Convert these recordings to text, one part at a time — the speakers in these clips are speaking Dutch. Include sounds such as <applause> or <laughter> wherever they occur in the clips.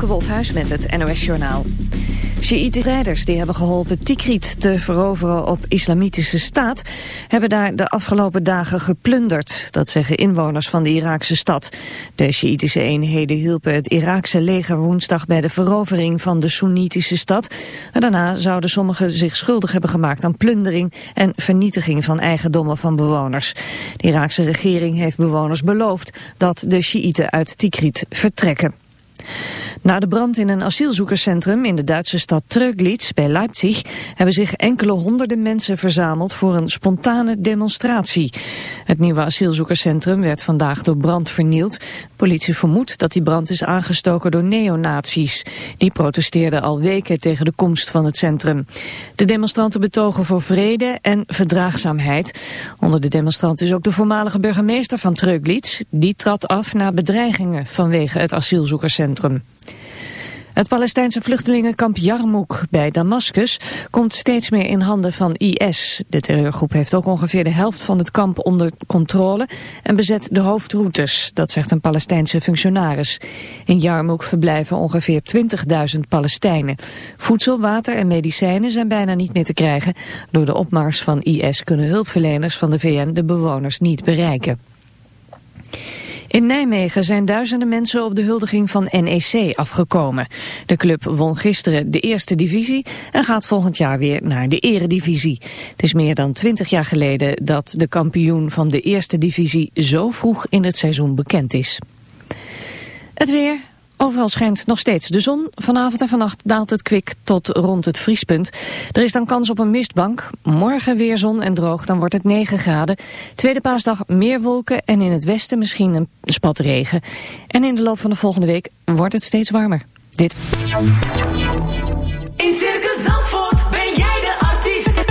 Femke met het NOS Journaal. Sjiïtische rijders die hebben geholpen Tikrit te veroveren op islamitische staat... hebben daar de afgelopen dagen geplunderd. Dat zeggen inwoners van de Iraakse stad. De Sjiïtische eenheden hielpen het Iraakse leger woensdag... bij de verovering van de Soenitische stad. En daarna zouden sommigen zich schuldig hebben gemaakt aan plundering... en vernietiging van eigendommen van bewoners. De Iraakse regering heeft bewoners beloofd dat de Sjiïten uit Tikrit vertrekken. Na de brand in een asielzoekerscentrum in de Duitse stad Tröglitz bij Leipzig hebben zich enkele honderden mensen verzameld voor een spontane demonstratie. Het nieuwe asielzoekerscentrum werd vandaag door brand vernield. Politie vermoedt dat die brand is aangestoken door neonazies. Die protesteerden al weken tegen de komst van het centrum. De demonstranten betogen voor vrede en verdraagzaamheid. Onder de demonstranten is ook de voormalige burgemeester van Tröglitz. Die trad af na bedreigingen vanwege het asielzoekerscentrum. Het Palestijnse vluchtelingenkamp Yarmouk bij Damascus komt steeds meer in handen van IS. De terreurgroep heeft ook ongeveer de helft van het kamp onder controle en bezet de hoofdroutes, dat zegt een Palestijnse functionaris. In Yarmouk verblijven ongeveer 20.000 Palestijnen. Voedsel, water en medicijnen zijn bijna niet meer te krijgen. Door de opmars van IS kunnen hulpverleners van de VN de bewoners niet bereiken. In Nijmegen zijn duizenden mensen op de huldiging van NEC afgekomen. De club won gisteren de eerste divisie en gaat volgend jaar weer naar de eredivisie. Het is meer dan twintig jaar geleden dat de kampioen van de eerste divisie zo vroeg in het seizoen bekend is. Het weer, Overal schijnt nog steeds de zon. Vanavond en vannacht daalt het kwik tot rond het vriespunt. Er is dan kans op een mistbank. Morgen weer zon en droog, dan wordt het 9 graden. Tweede paasdag meer wolken en in het westen misschien een spat regen. En in de loop van de volgende week wordt het steeds warmer. Dit. In Circus Zandvoort ben jij de artiest.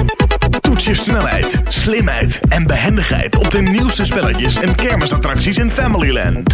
Toets je snelheid, slimheid en behendigheid op de nieuwste spelletjes en kermisattracties in Familyland.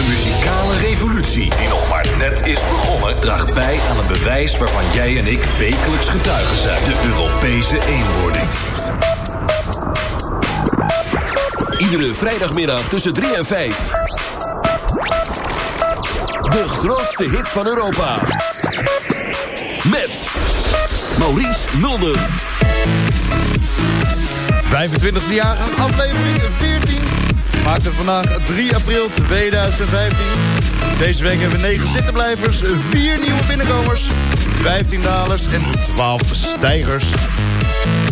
De muzikale revolutie, die nog maar net is begonnen, draagt bij aan een bewijs waarvan jij en ik wekelijks getuigen zijn: de Europese eenwording. Iedere vrijdagmiddag tussen 3 en 5. De grootste hit van Europa. Met Maurice Mulder. 25e jaargang, aflevering 14. Maakt het vandaag 3 april 2015. Deze week hebben we 9 zittenblijvers, 4 nieuwe binnenkomers, 15 dalers en 12 stijgers.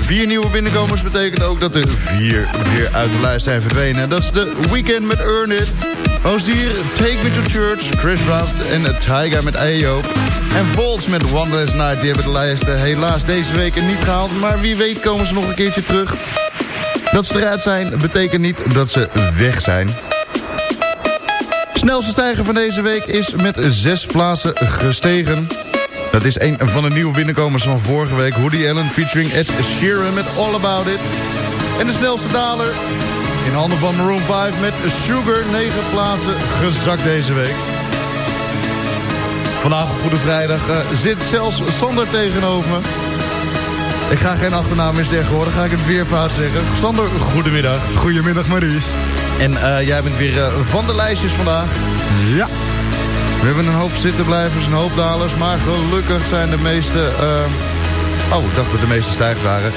4 nieuwe binnenkomers betekent ook dat er 4 weer uit de lijst zijn verdwenen. Dat is de Weekend met Earn It. Ozier, Take Me to Church, Chris Brown en Tyga met Ayo. En Volts met One Last Night, die hebben de lijsten helaas deze week niet gehaald. Maar wie weet komen ze nog een keertje terug. Dat ze eruit zijn, betekent niet dat ze weg zijn. Snelste stijger van deze week is met zes plaatsen gestegen. Dat is een van de nieuwe binnenkomers van vorige week. Woody Allen featuring Ed Sheeran met All About It. En de snelste daler in handen van Maroon 5 met Sugar. 9 plaatsen gezakt deze week. Op Goede Vrijdag uh, zit zelfs Sander tegenover me. Ik ga geen achternaam meer zeggen hoor, dan ga ik het weer fout zeggen. Sander, goedemiddag. Goedemiddag Maries. En uh, jij bent weer uh, van de lijstjes vandaag. Ja. We hebben een hoop zittenblijvers, een hoop dalers. Maar gelukkig zijn de meeste... Uh... Oh, ik dacht dat de meeste stijgers waren.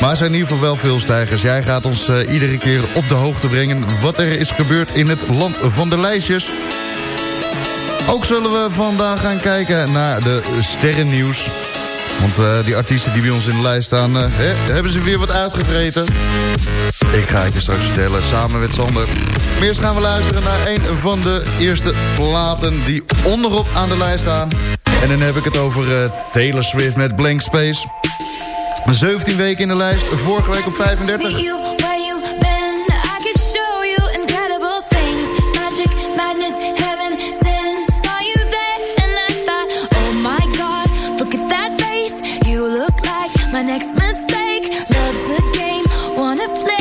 Maar er zijn in ieder geval wel veel stijgers. Jij gaat ons iedere keer op de hoogte brengen... wat er is gebeurd in het land van de lijstjes. Ook zullen we vandaag gaan kijken naar de sterrennieuws. Want uh, die artiesten die bij ons in de lijst staan... Uh, hè, hebben ze weer wat uitgevreten. Ik ga het je straks vertellen, samen met Sander. Maar eerst gaan we luisteren naar een van de eerste platen... die onderop aan de lijst staan. En dan heb ik het over uh, Taylor Swift met Blank Space. 17 weken in de lijst, vorige week op 35. My next mistake, love's a game, wanna play.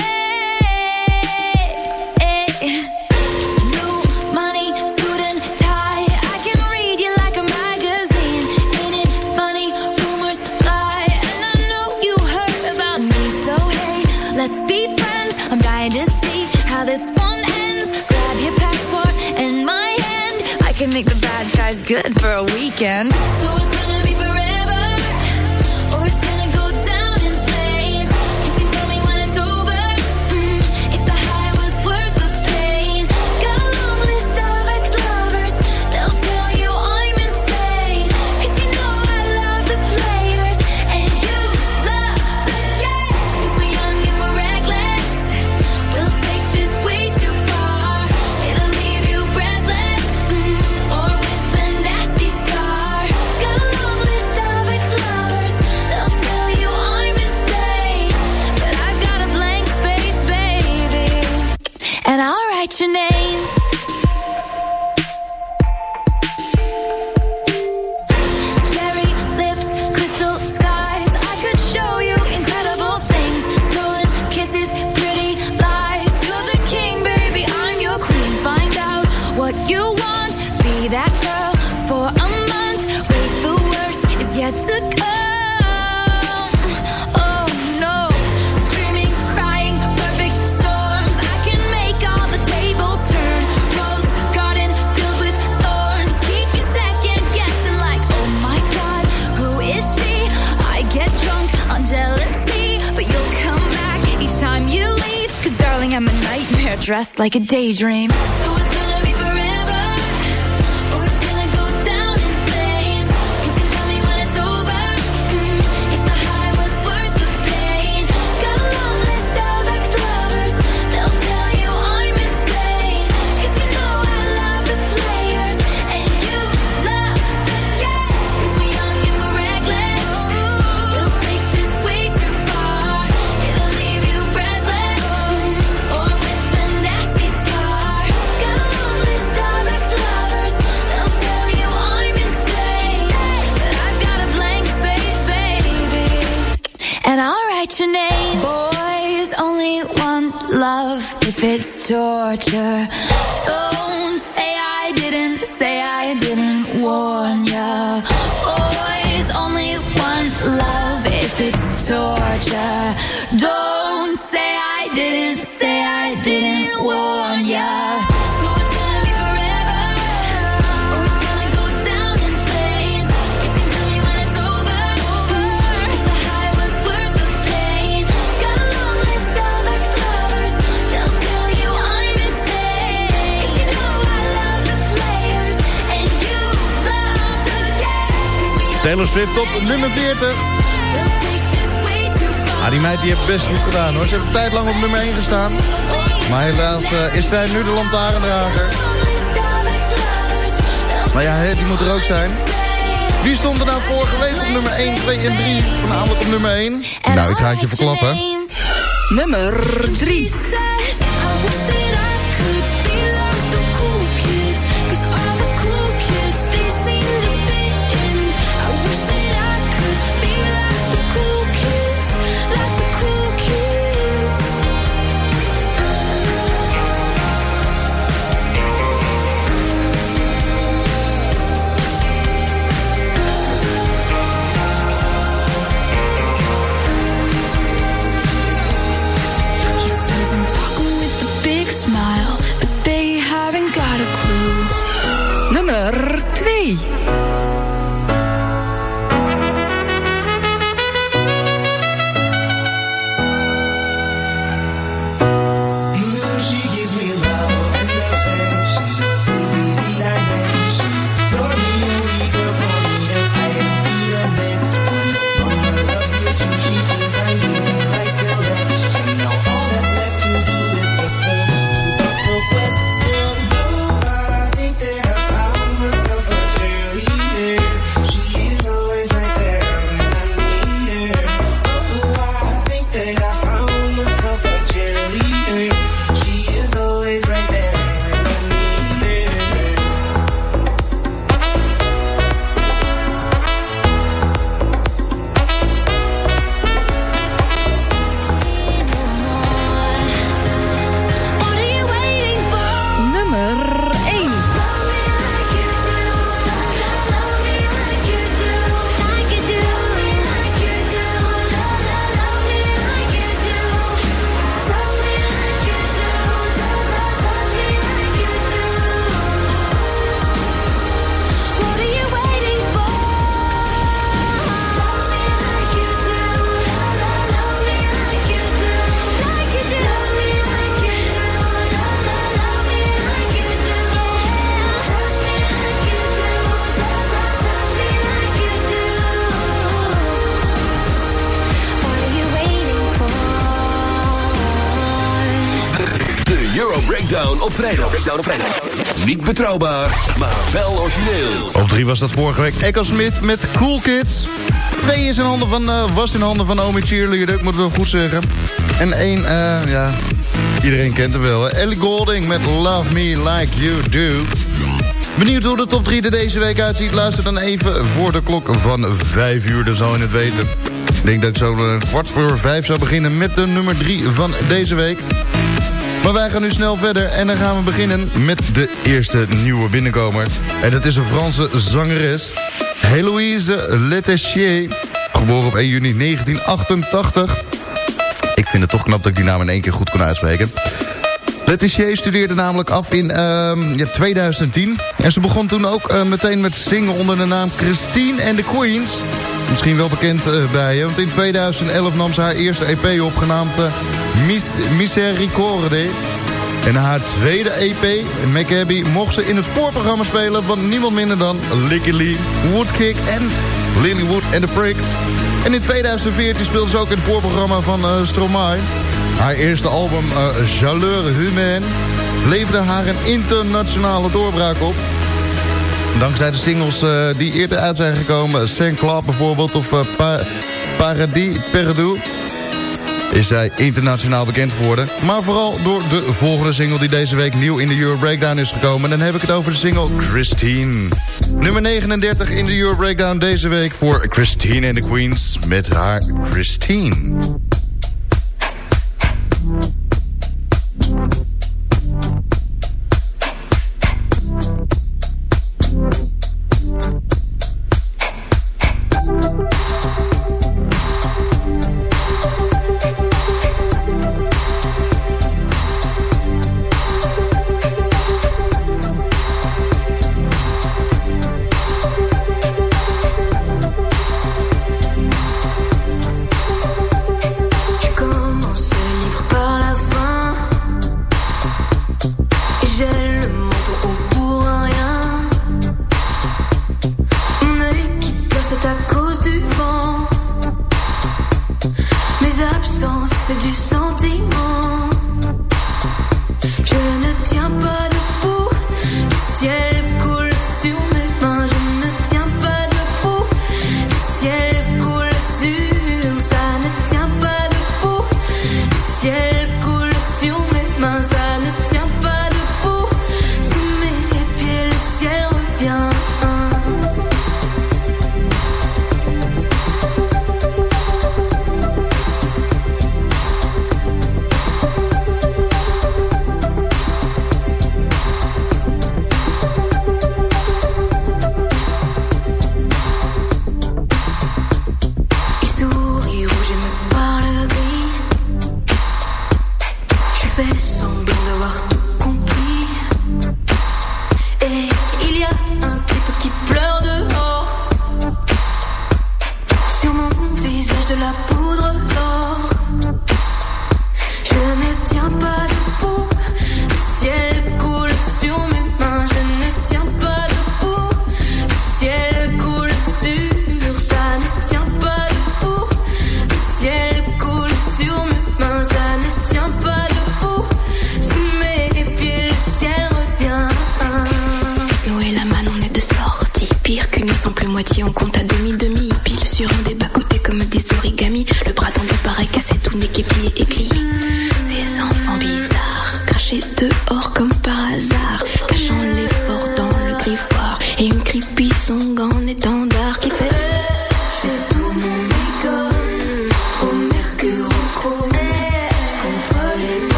New money, and tie. I can read you like a magazine. Ain't it funny? Rumors fly, and I know you heard about me. So hey, let's be friends. I'm dying to see how this one ends. Grab your passport and my hand. I can make the bad guys good for a weekend. Daydream. Torture. Don't say I didn't, say I didn't warn ya. Swift op nummer 40. Ah, die meid die heeft best goed gedaan hoor. Ze heeft een tijd lang op nummer 1 gestaan. Maar helaas eh, is zij nu de lantaarndrager. Maar ja, hè, die moet er ook zijn. Wie stond er nou vorige week op nummer 1, 2 en 3? Voornamelijk op nummer 1. Nou, ik ga het je verklappen. Nummer 3. Op vrijdag. Breakdown op vrijdag. Niet betrouwbaar, maar wel origineel. Op 3 was dat vorige week. Echo Smith met Cool Kids. Twee is in handen van, eh, was in handen van Naomi Cheerleader, ik moet wel goed zeggen. En één, eh, ja, iedereen kent hem wel. Ellie Golding met Love Me Like You Do. Benieuwd hoe de top 3 er deze week uitziet? Luister dan even voor de klok van 5 uur, dan zal je het weten. Ik denk dat ik zo een kwart voor vijf zou beginnen met de nummer 3 van deze week. Maar wij gaan nu snel verder en dan gaan we beginnen met de eerste nieuwe binnenkomer. En dat is een Franse zangeres, Héloïse Letessier. Geboren op 1 juni 1988. Ik vind het toch knap dat ik die naam in één keer goed kon uitspreken. Letitia studeerde namelijk af in ehm, ja, 2010. En ze begon toen ook eh, meteen met zingen onder de naam Christine and the Queens. Misschien wel bekend eh, bij je, want in 2011 nam ze haar eerste EP op, genaamd eh, Mis Misericorde. En haar tweede EP, Maccabi, mocht ze in het voorprogramma spelen van niemand minder dan Licky Woodkick en Lilywood and the Prick. En in 2014 speelde ze ook in het voorprogramma van eh, Stromae. Haar eerste album, uh, Jaleur Humaine, leverde haar een internationale doorbraak op. Dankzij de singles eh, die eerder uit zijn gekomen, Saint Claude bijvoorbeeld, of eh, Pa- Paradis Perdu, is zij internationaal bekend geworden. Maar vooral door de volgende single die deze week nieuw in de Euro Breakdown is gekomen. En dan heb ik het over de single Christine. Nummer 39 in de Euro Breakdown deze week voor Christine and the Queens met haar Christine.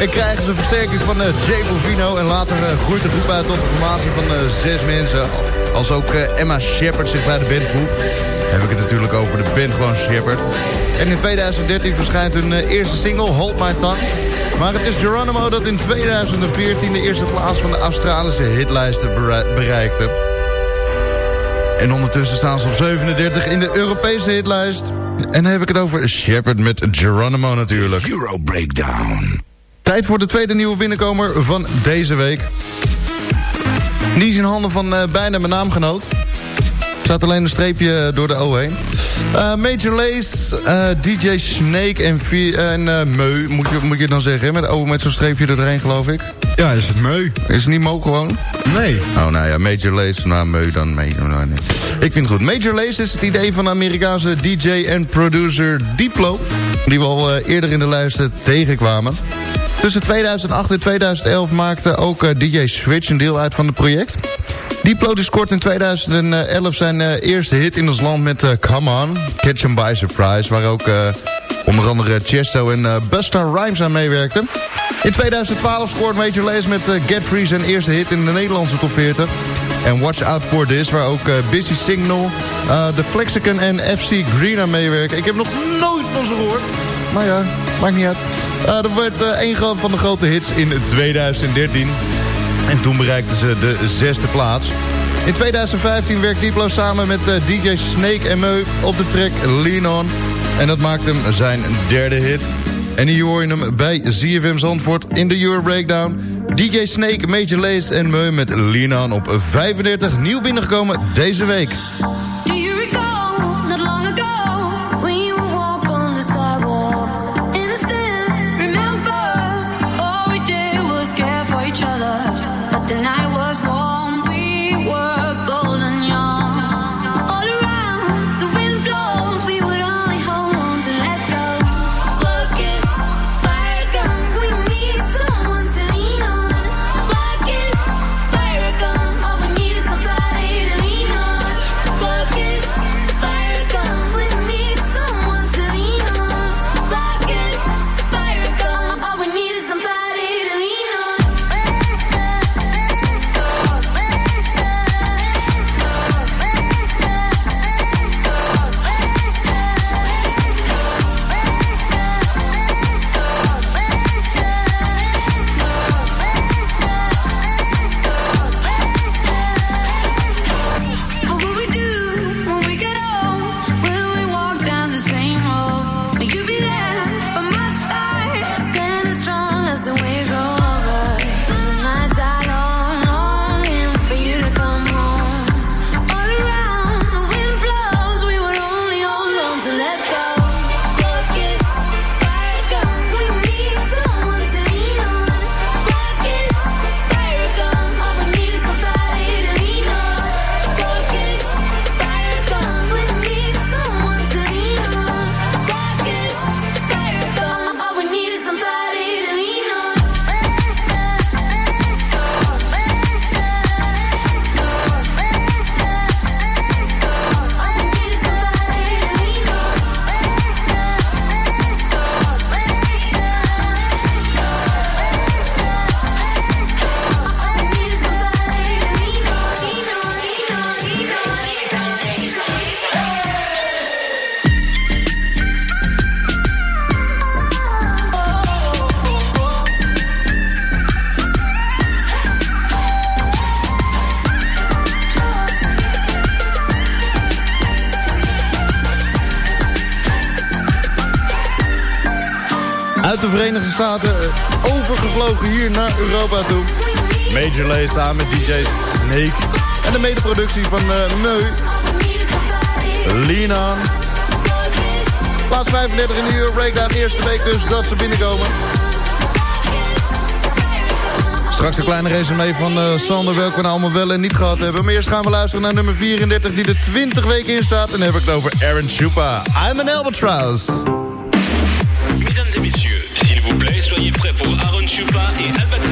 En krijgen ze versterking van uh, Jay Bovino. En later eh, groeit de groep uit tot een formatie van eh, zes mensen. Als ook Emma Shepard zich bij de band voegt. Heb ik het natuurlijk over de band gewoon Shepard. En in 2013 verschijnt hun eerste single, Hold My Tongue. Maar het is Geronimo dat in 2014 de eerste plaats van de Australische hitlijsten berei- bereikte. En ondertussen staan ze op 37 in de Europese hitlijst. En dan heb ik het over Shepard met Geronimo natuurlijk. Euro Breakdown. Tijd voor de tweede nieuwe binnenkomer van deze week. Die is in handen van eh, bijna mijn naamgenoot. Staat alleen een streepje door de O heen. Eh, Major Lace, eh, DJ Snake en, en Meu, moet je, moet je dan zeggen. Met O met zo'n streepje er doorheen, geloof ik. Ja, is het meu? Is het niet Mo gewoon? Nee. Oh, nou ja, Major Lace, nou, Meu dan Meu. Nou, nee. Ik vind het goed. Major Lace is het idee van de Amerikaanse DJ en producer Diplo... die we al eh, eerder in de lijsten tegenkwamen. Tussen 2008 en 2011 maakte ook eh, DJ Switch een deel uit van het project. Diplo scoort in 2011 zijn eh, eerste hit in ons land met Come On, Catch 'em by Surprise... waar ook onder andere Chesto en eh, Busta Rhymes aan meewerkten. In 2012 scoort Major Lazer met eh, Get Free zijn eerste hit in de Nederlandse top 40. En Watch Out For This, waar ook eh, Busy Signal, The Flexicon en FC Green aan meewerken. Ik heb nog nooit van ze gehoord. Maar ja, maakt niet uit. Dat werd een van de grote hits in 2013. En toen bereikten ze de zesde plaats. In 2015 werkt Diplo samen met DJ Snake en Meu op de track Lean. En dat maakt hem zijn derde hit. En hier hoor je hem bij ZFM Zandvoort in de Euro Breakdown. DJ Snake, Major Lace en Meu met Lean On op 35. Nieuw binnengekomen deze week. Staten eh, overgevlogen hier naar Europa toe. Major Lay samen met DJ Snake. En de medeproductie van uh, Meu. Lean On. Plaats 35 in de Euro Breakdown. Eerste week dus dat ze binnenkomen. Straks een kleine resume van uh, Sander, welke we nou allemaal wel en niet gehad hebben. Maar eerst gaan we luisteren naar nummer 34 die er 20 weken in staat. En dan heb ik het over Aaron Chupa. I'm an Albatross. Pour Aaron Chupa et Albatraoz.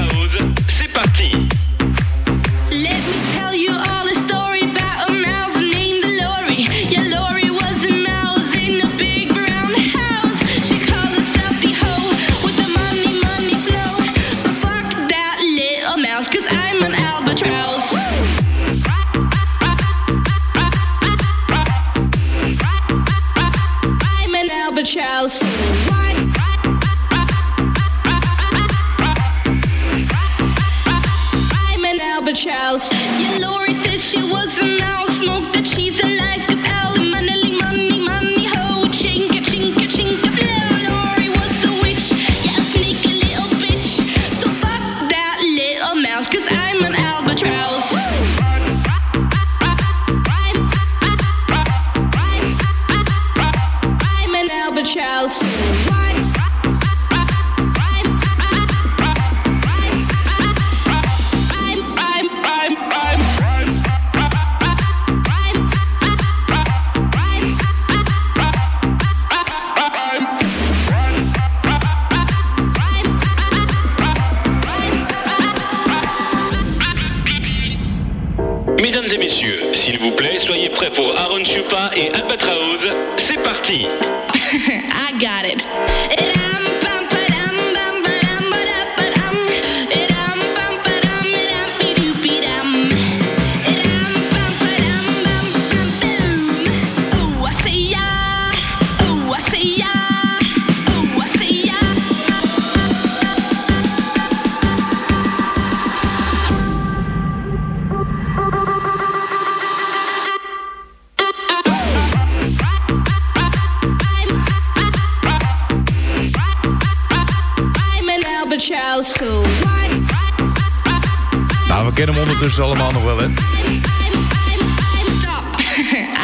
Allemaal nog wel, hè?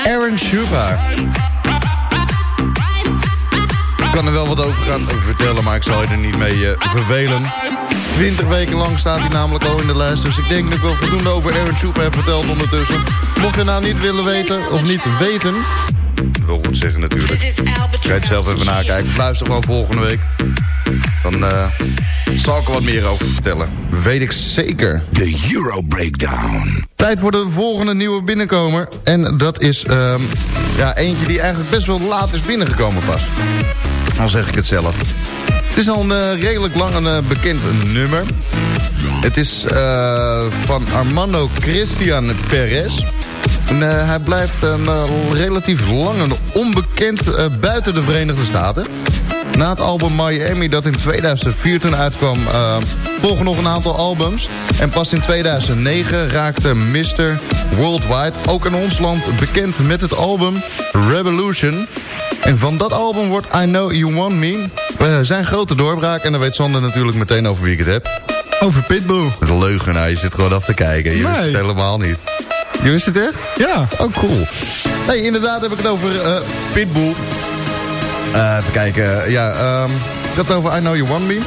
<laughs> Aaron Schuba. Ik kan er wel wat over gaan vertellen, maar ik zal je er niet mee eh, vervelen. 20 weken lang staat hij namelijk al in de lijst. Dus ik denk dat ik wel voldoende over Aaron Schuba heb verteld ondertussen. Mocht je nou niet willen weten, of niet weten... Ik wil goed zeggen natuurlijk. Ga je het zelf even nakijken. Luister gewoon volgende week. Dan eh, zal ik er wat meer over vertellen. Weet ik zeker. De Euro Breakdown. Tijd voor de volgende nieuwe binnenkomer. En dat is ehm, ja, eentje die eigenlijk best wel laat is binnengekomen pas. Al zeg ik het zelf. Het is al een eh, redelijk lang een eh, bekend nummer. Het is eh, van Armando Christian Perez. En, hij blijft een, relatief lang een onbekend buiten de Verenigde Staten. Na het album Miami dat in 2004 toen uitkwam... eh, volgen nog een aantal albums. En pas in 2009 raakte Mr. Worldwide ook in ons land bekend met het album Revolution. En van dat album wordt I Know You Want Me eh, zijn grote doorbraak. En dan weet Sander natuurlijk meteen over wie ik het heb. Over Pitbull. Een leugenaar, je zit gewoon af te kijken. Je wist Nee. het helemaal niet. Je wist het echt? Ja. Oh, cool. Nee, inderdaad heb ik het over eh, Pitbull. Eh, even kijken. Ja, had het over I Know You Want Me.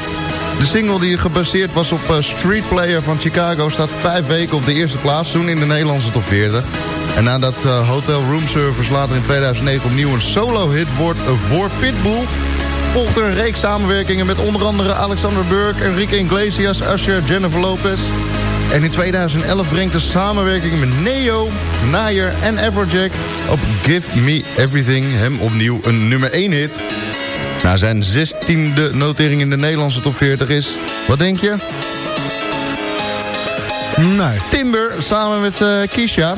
De single die gebaseerd was op eh, Street Player van Chicago... staat vijf weken op de eerste plaats toen in de Nederlandse top 40. En nadat eh, Hotel Room Service later in 2009 opnieuw een solo-hit wordt voor Pitbull... volgt er een reeks samenwerkingen met onder andere Alexander Burke... Enrique Iglesias, Usher, Jennifer Lopez... En in 2011 brengt de samenwerking met Neo, Nayer en Everjack op Give Me Everything hem opnieuw een nummer 1 hit. Na zijn 16e notering in de Nederlandse top 40 is, wat denk je? Nee. Timber samen met Kisha.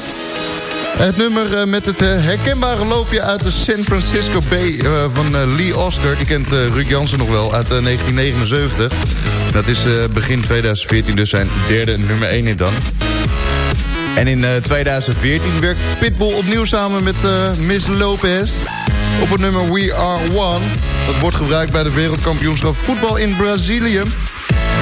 Het nummer eh, met het eh, herkenbare loopje uit de San Francisco Bay van Lee Oscar. Die kent Ruud Jansen nog wel uit eh, 1979. Dat is begin 2014 dus zijn derde nummer 1 hit dan. En in eh, 2014 werkt Pitbull opnieuw samen met eh, Miss Lopez... op het nummer We Are One. Dat wordt gebruikt bij de wereldkampioenschap voetbal in Brazilië.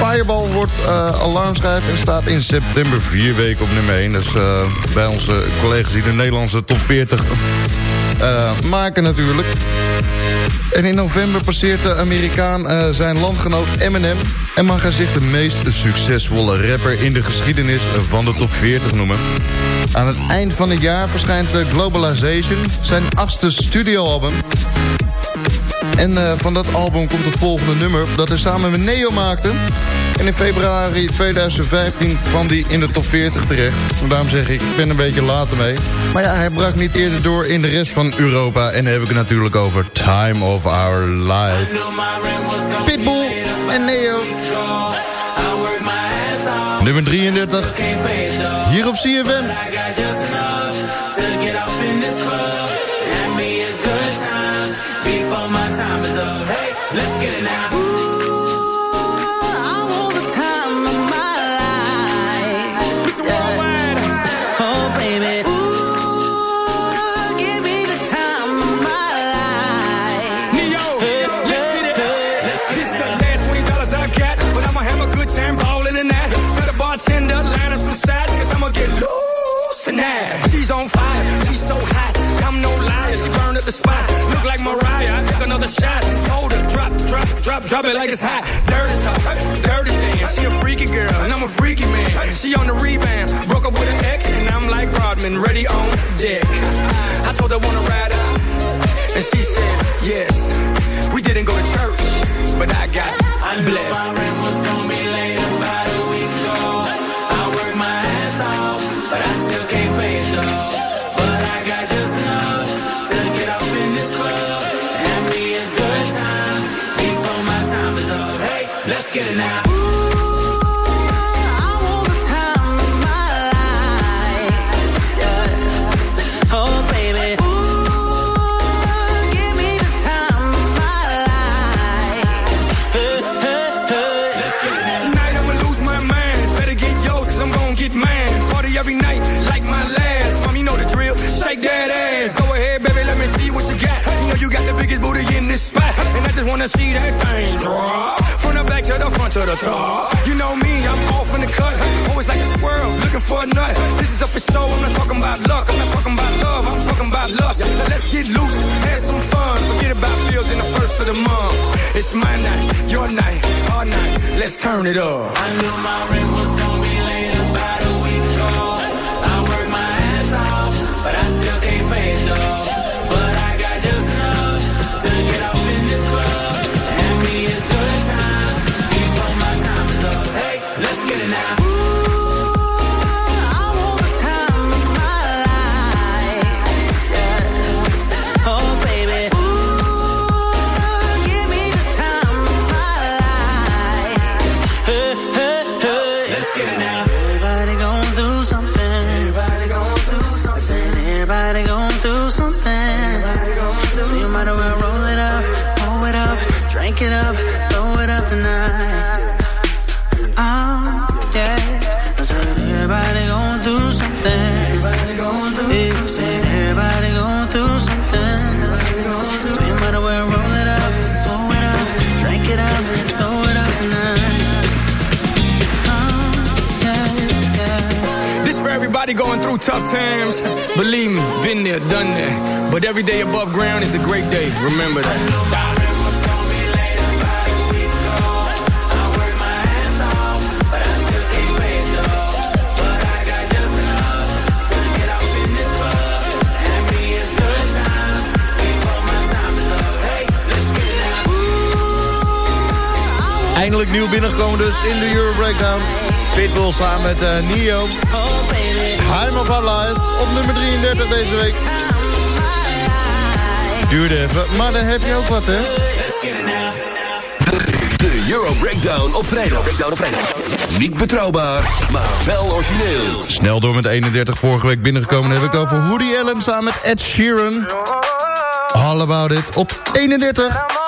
Fireball wordt uh, alarmschijf en staat in september vier weken op nummer 1. Dus uh, bij onze collega's die de Nederlandse top 40 uh, maken natuurlijk. En in november passeert de Amerikaan zijn landgenoot Eminem... en mag hij zich de meest succesvolle rapper in de geschiedenis van de top 40 noemen. Aan het eind van het jaar verschijnt Globalization, zijn achtste studioalbum... En uh, van dat album komt het volgende nummer dat hij samen met Neo maakte. En in februari 2015 kwam hij in de top 40 terecht. En daarom zeg ik, ik ben een beetje later mee. Maar ja, hij brak niet eerder door in de rest van Europa. En dan heb ik het natuurlijk over Time of Our Life. Pitbull en Neo. Nummer 33. Hier op CFM. Now. Look like Mariah, I took another shot. Told her, drop, drop, drop, drop it like it's hot. Dirty talk, dirty dance. She a freaky girl, and I'm a freaky man. She on the rebound, broke up with an ex, and I'm like Rodman, ready on deck. I told her wanna ride out, and she said yes. We didn't go to church, but I got I blessed. my rent was gonna be wanna see that thing drop. From the back to the front to the top. You know me, I'm off in the cut. Always like a squirrel, looking for a nut. This is up for show, I'm not talking about luck. I'm not talking about love, I'm talking about lust. Now let's get loose, have some fun. Forget about bills in the first of the month. It's my night, your night, our night. Let's turn it up. I knew my rent was gonna going through tough times. Believe me, been there, done that. But every day above ground is a great day. Remember that. Eindelijk nieuw binnengekomen dus in de Euro Breakdown. Pitbull samen met uh, Neo. Time of Our Lives op nummer 33 deze week. Duurde even, maar dan heb je ook wat, hè? De Euro Breakdown op vrijdag. Breakdown op vrijdag. Niet betrouwbaar, maar wel origineel. Snel door met 31 vorige week binnengekomen. Heb ik over Woody Allen samen met Ed Sheeran. All About It op 31.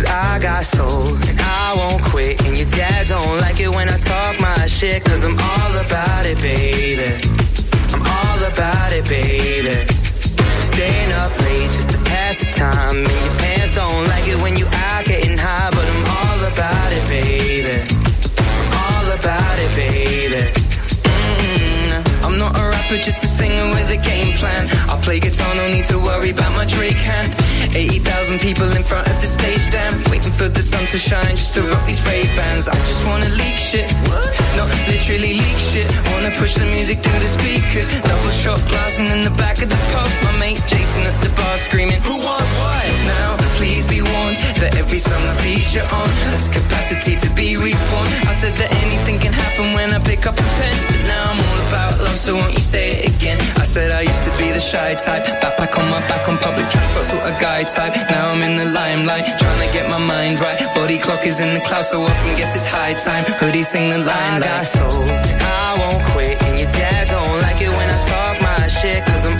Cause I got soul and I won't quit. And your dad don't like it when I talk my shit. Cause I'm all about it, baby. I'm all about it, baby. Staying up late just to pass the time. And your pants don't like it when you out getting high. But I'm all about it, baby. I'm all about it, baby. Mm, I'm not a rapper, just a singer with a game plan. I play guitar, no need to worry about my Drake hand. 80,000 people in front of the stage, damn. Waiting for the sun to shine just to rock these Ray Bans. I just wanna leak shit. No, literally leak shit. Wanna push the music through the speakers. Double shot glass and in the back of the pub. My mate Jason at the bar screaming, Who want what? Now, please be warned that every song I feature on has capacity to be reborn. I said that anything can happen when I pick up a pen. But now I'm all about love, so won't you say it again? I said I used to be the shy type. Backpack on my back on public transport, sort of guy type. Now I'm in the limelight, trying to get my mind right. Body clock is in the clouds, so often guess it's high time. Hoodie sing the line I got soul, I won't quit. And your dad don't like it when I talk my shit, cause I'm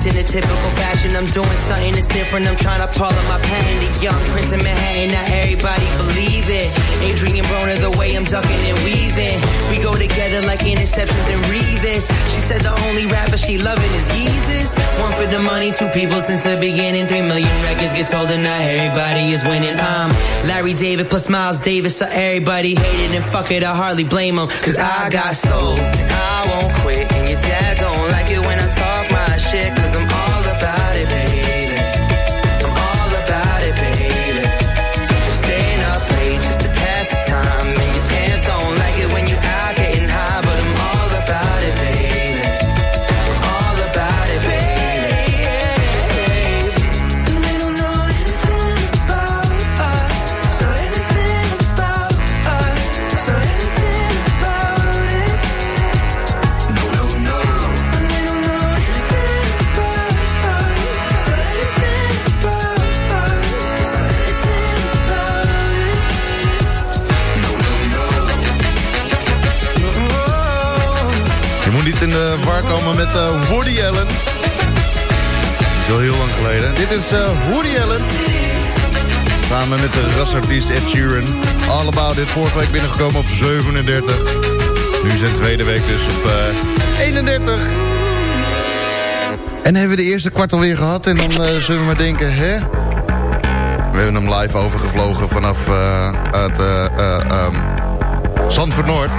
Rapper acting a typical fashion. I'm doing something that's different. I'm trying to pull on my pen. The young prince of Manhattan, not everybody believe it. Adrian Broner, the way I'm ducking and weaving. We go together like interceptions and Revis. She said the only rapper she loving is Yeezus. One for the money, two people since the beginning. Three million records get sold and not everybody is winning. I'm Larry David plus Miles Davis, so everybody hate it and fuck it. I hardly blame them. Cause I got soul I won't quit. And your dad don't like it when I talk shit. Cause I'm all about komen met eh, Woody Allen. Heel lang geleden. Dit is eh, Woody Allen. Samen met de rasartiest Ed Sheeran. All About It. Vorige week binnengekomen op 37. Nu zijn tweede week dus op eh, 31. En hebben we de eerste kwart alweer gehad. En dan eh, zullen we maar denken, hè? We hebben hem live overgevlogen vanaf eh het eh, eh, ehm, Zandvoort Noord.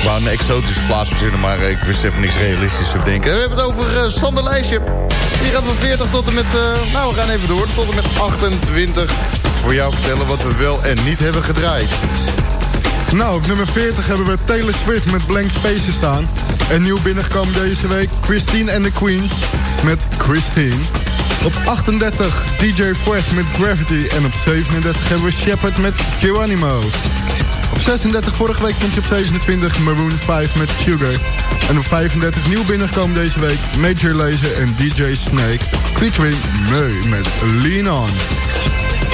Ik een exotische plaats verzinnen, maar ik wist even niks realistisch te denken. We hebben het over eh, Sander Lijstje. Die gaat van 40 tot en met... eh, nou, we gaan even door. Tot en met 28. Voor jou vertellen wat we wel en niet hebben gedraaid. Nou, op nummer 40 hebben we Taylor Swift met Blank Spaces staan. En nieuw binnengekomen deze week Christine and the Queens met Christine. Op 38 DJ Fresh met Gravity. En op 37 hebben we Shepard met Geronimo. Op 36 vorige week stond je op 27 Maroon 5 met Sugar. En op 35 nieuw binnengekomen deze week Major Lazer en DJ Snake. Featuring Meu met Lean On.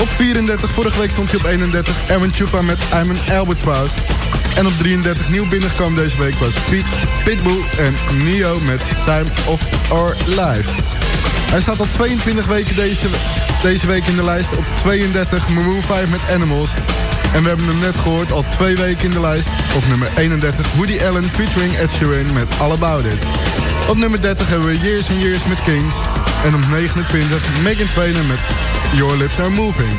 Op 34 vorige week stond je op 31 Erwin Chupa met I'm an Albatross. En op 33 nieuw binnengekomen deze week was Pete, Pitbull en Neo met Time of Our Life. Hij staat al 22 weken deze, deze week in de lijst. Op 32 Maroon 5 met Animals. En we hebben hem net gehoord, al twee weken in de lijst. Op nummer 31 Woody Allen featuring Ed Sheeran met All About It. Op nummer 30 hebben we Years and Years met Kings. En op 29 Megan Trainor met Your Lips Are Moving.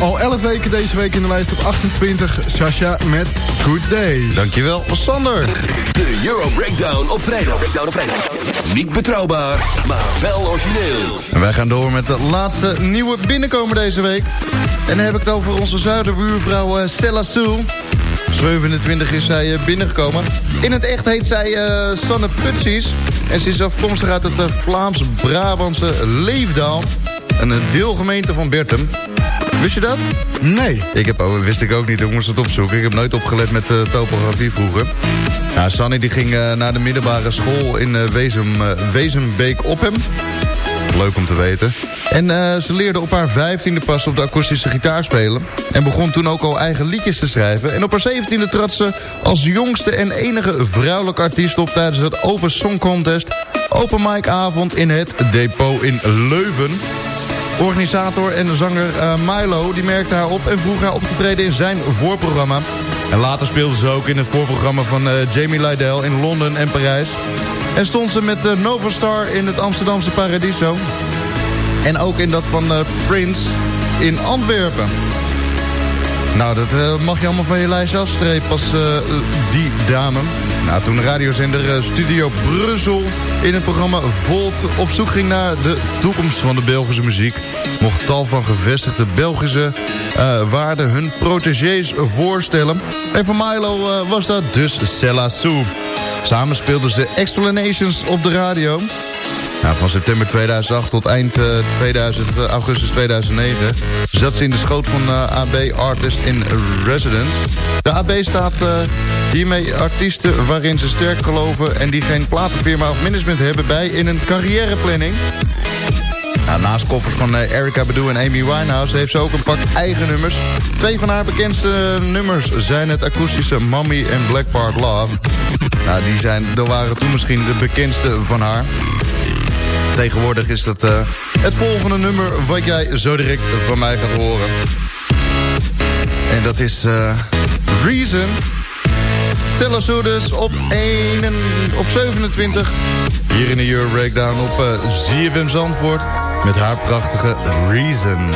Al 11 weken deze week in de lijst op 28 Sasha met Good Day. Dankjewel, Sander. De Euro Breakdown op vrijdag. Breakdown op vrijdag. Niet betrouwbaar, maar wel origineel. En wij gaan door met de laatste nieuwe binnenkomer deze week. En dan heb ik het over onze zuiderbuurvrouw uh, Sella Sue. 27 is zij eh, binnengekomen. In het echt heet zij uh, Sanne Putsies. En ze is afkomstig uit het Vlaams-Brabantse Leefdaal. Een deelgemeente van Bertum. Wist je dat? Nee. Ik heb, oh, wist ik ook niet, ik moest het opzoeken. Ik heb nooit opgelet met uh, topografie vroeger. Nou, Sanne die ging uh, naar de middelbare school in uh, Wezem, Wezenbeek op hem. Leuk om te weten. En ze leerde op haar vijftiende pas op de akoestische gitaar spelen. En begon toen ook al eigen liedjes te schrijven. En op haar zeventiende trad ze als jongste en enige vrouwelijke artiest op... tijdens het Open Song Contest Open Mic avond in het Depot in Leuven. Organisator en zanger uh, Milo die merkte haar op en vroeg haar op te treden in zijn voorprogramma. En later speelde ze ook in het voorprogramma van uh, Jamie Lydell in Londen en Parijs. En stond ze met uh, Nova Star in het Amsterdamse Paradiso. En ook in dat van Prince in Antwerpen. Nou, dat mag je allemaal van je lijstje afstrepen als die dame. Nou, toen de radiozender Studio Brussel in het programma Volt op zoek ging naar de toekomst van de Belgische muziek... mocht tal van gevestigde Belgische uh, waarden hun protégés voorstellen. En voor Milo uh, was dat dus Cella Sue. Samen speelden ze Explanations op de radio... Van september 2008 tot eind uh, 2000, augustus 2009 zat ze in de schoot van AB Artist in Residence. De AB staat hiermee artiesten waarin ze sterk geloven... en die geen platenfirma of management hebben bij in een carrièreplanning. Nou, naast koffers van uh, Erica Badu en Amy Winehouse heeft ze ook een pak eigen nummers. Twee van haar bekendste nummers zijn het akoestische Mommy en Black Part Love. Nou, die zijn, dat waren toen misschien de bekendste van haar. Tegenwoordig is dat uh, het volgende nummer wat jij zo direct van mij gaat horen. En dat is uh, Reason Stella Souders op, 1, op 27. Hier in de Euro Breakdown op uh, ZFM Zandvoort. Met haar prachtige Reason.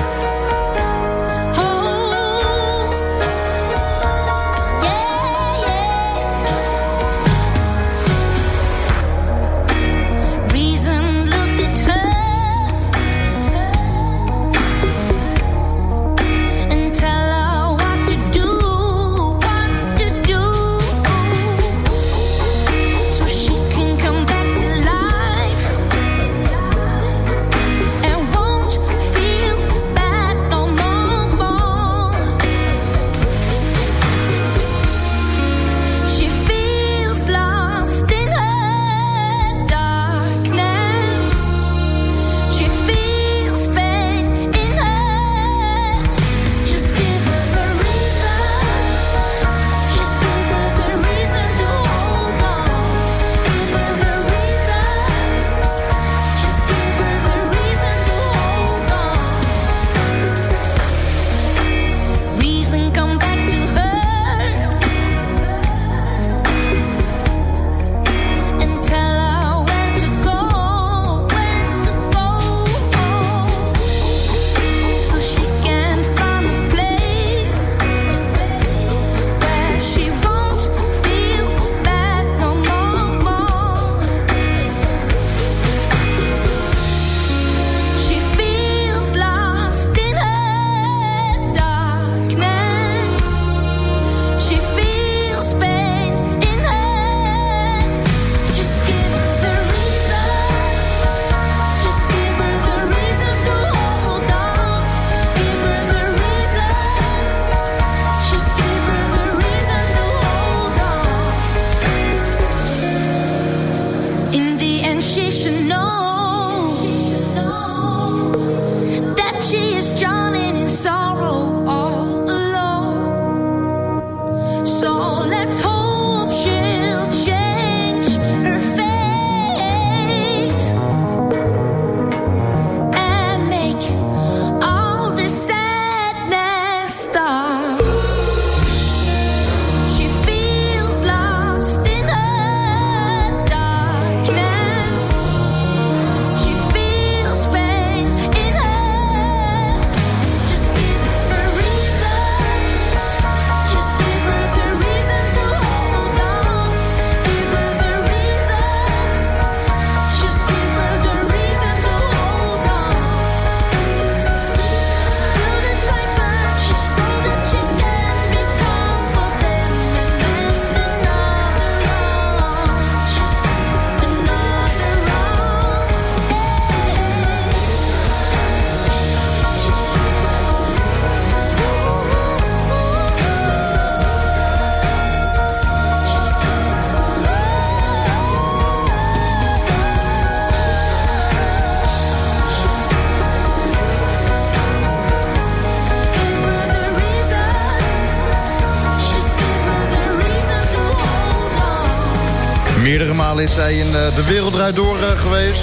Is zij in uh, de Wereld Door uh, geweest.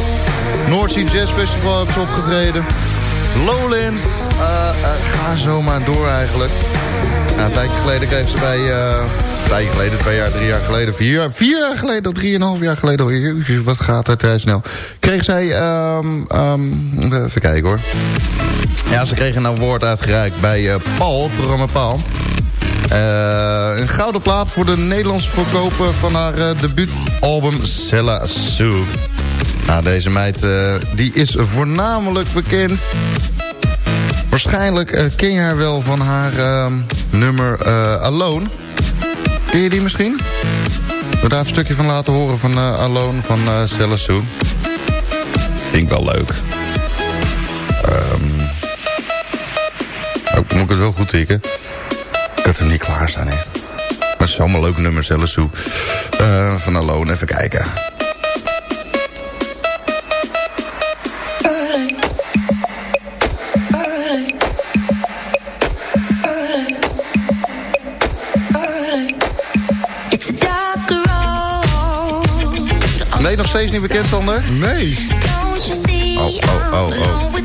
Noordzee Jazz Festival heeft ze opgetreden. Lowlands. Uh, ga zo maar door eigenlijk. Ja, een tijdje geleden kreeg ze bij... een tijdje geleden, twee jaar, drie jaar geleden... vier, jaar, vier jaar geleden, drieënhalf jaar geleden... Wat gaat het vrij snel. Kreeg zij... Um, um, even kijken hoor. Ja, ze kregen een award uitgereikt bij Paul, programma Paul. Uh, een gouden plaat voor de Nederlandse verkoper van haar uh, debuutalbum Cella Sue. Nou, deze meid uh, die is voornamelijk bekend. Waarschijnlijk ken je haar wel van haar ehm, nummer Alone. Ken je die misschien? Wil daar een stukje van laten horen van Alone van uh, Sue. Vind ik wel leuk. Um, oh, moet ik het wel goed tikken? Had hem niet klaar staan, hè. Maar het is allemaal leuke nummers, zelfs hoe. Uh, van Alone, even kijken. Nee, nog steeds niet bekend, Sander? Nee. Oh, oh, oh, oh.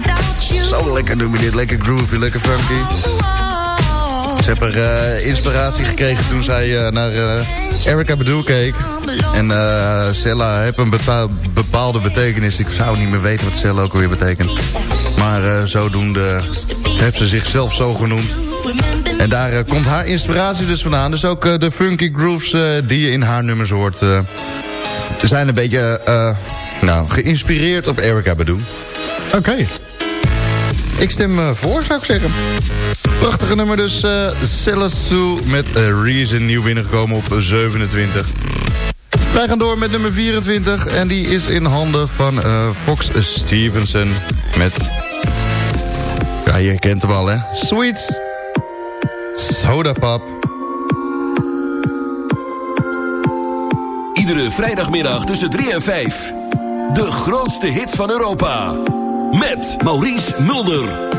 Zo lekker noem je dit. Lekker groovy, lekker funky. Ze hebben er uh, inspiratie gekregen toen zij uh, naar uh, Erica Bedoel keek. En Cella heeft een bepaalde betekenis. Ik zou niet meer weten wat Cella ook alweer betekent. Maar zodoende heeft ze zichzelf zo genoemd. En daar komt haar inspiratie dus vandaan. Dus ook de funky grooves die je in haar nummers hoort... zijn een beetje nou, geïnspireerd op Erica Badu. Oké. Ik stem voor, zou ik zeggen. Prachtige nummer dus. Uh, Sue met uh, Reason. Nieuw binnengekomen op 27. Wij gaan door met nummer 24. En die is in handen van uh, Fox Stevenson. Met... Ja, je kent hem al, hè? Sweet Soda Pop. Iedere vrijdagmiddag tussen 3 en 5. De grootste hit van Europa. Met Maurice Mulder.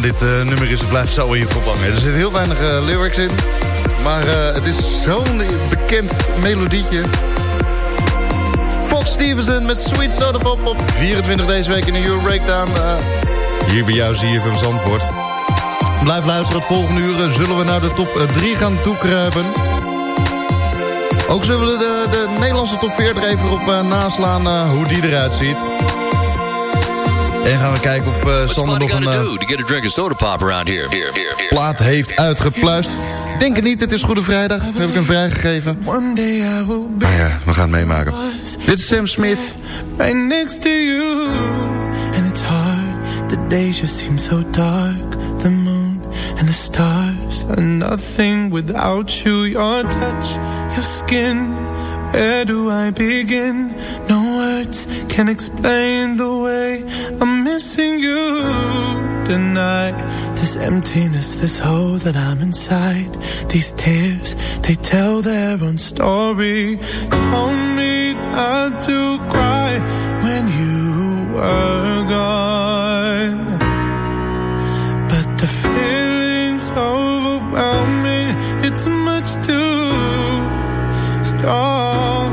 Dit eh, nummer is, het blijft zo in je kop hangen. Er zit heel weinig eh, lyrics in. Maar eh, het is zo'n bekend melodietje. Fox Stevenson met Sweet Soda Pop op 24 deze week in de Euro Breakdown. hier bij jou zie je van Zandvoort. Blijf luisteren, het volgende uur zullen we naar de top 3 gaan toekruipen. Ook zullen we de, de Nederlandse top 40 even op naslaan hoe die eruit ziet. En gaan we kijken of eh Sander nog een eh, do to get a drink of soda pop around here. Here, here, here. plaat heeft uitgepluist. Denk het niet, het is Goede Vrijdag. Heb ik hem vrijgegeven. Maar ja, we gaan het meemaken. Dit is Sam Smith. right next to you. And it's hard, the days just seem so dark. The moon and the stars are nothing without you. Your touch, your skin, where do I begin? No words can explain the way I'm missing you tonight. This emptiness, this hole that I'm inside. These tears, they tell their own story. Told me not to cry when you were gone. But the feeling's overwhelming. It's much too strong.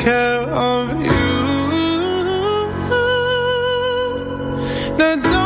Care of you. Now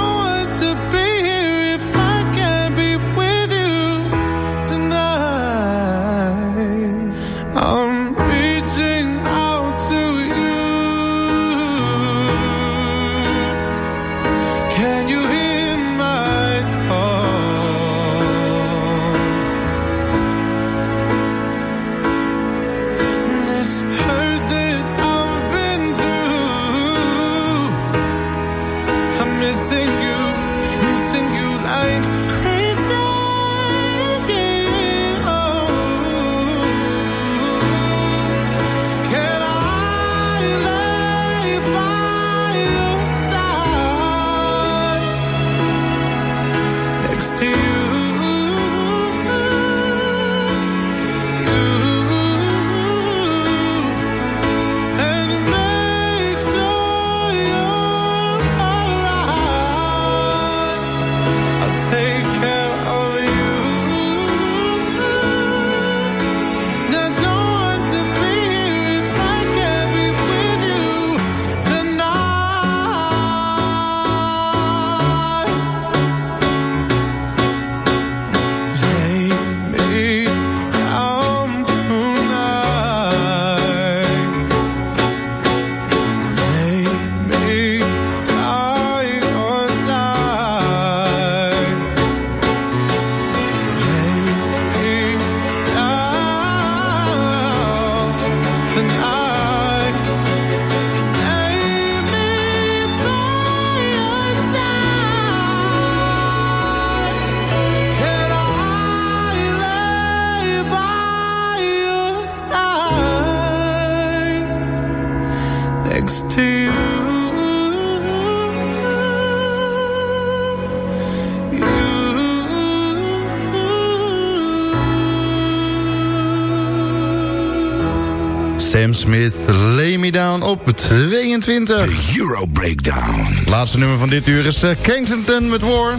Sam Smith, Lay Me Down op 22. De Euro Breakdown. Laatste nummer van dit uur is uh, Kensington met War.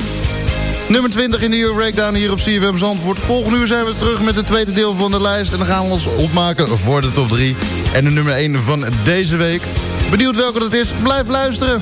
Nummer 20 in de Euro Breakdown hier op CFM Zandvoort. Volgende uur zijn we terug met het tweede deel van de lijst. En dan gaan we ons opmaken voor de top 3. En de nummer 1 van deze week. Benieuwd welke dat is? Blijf luisteren.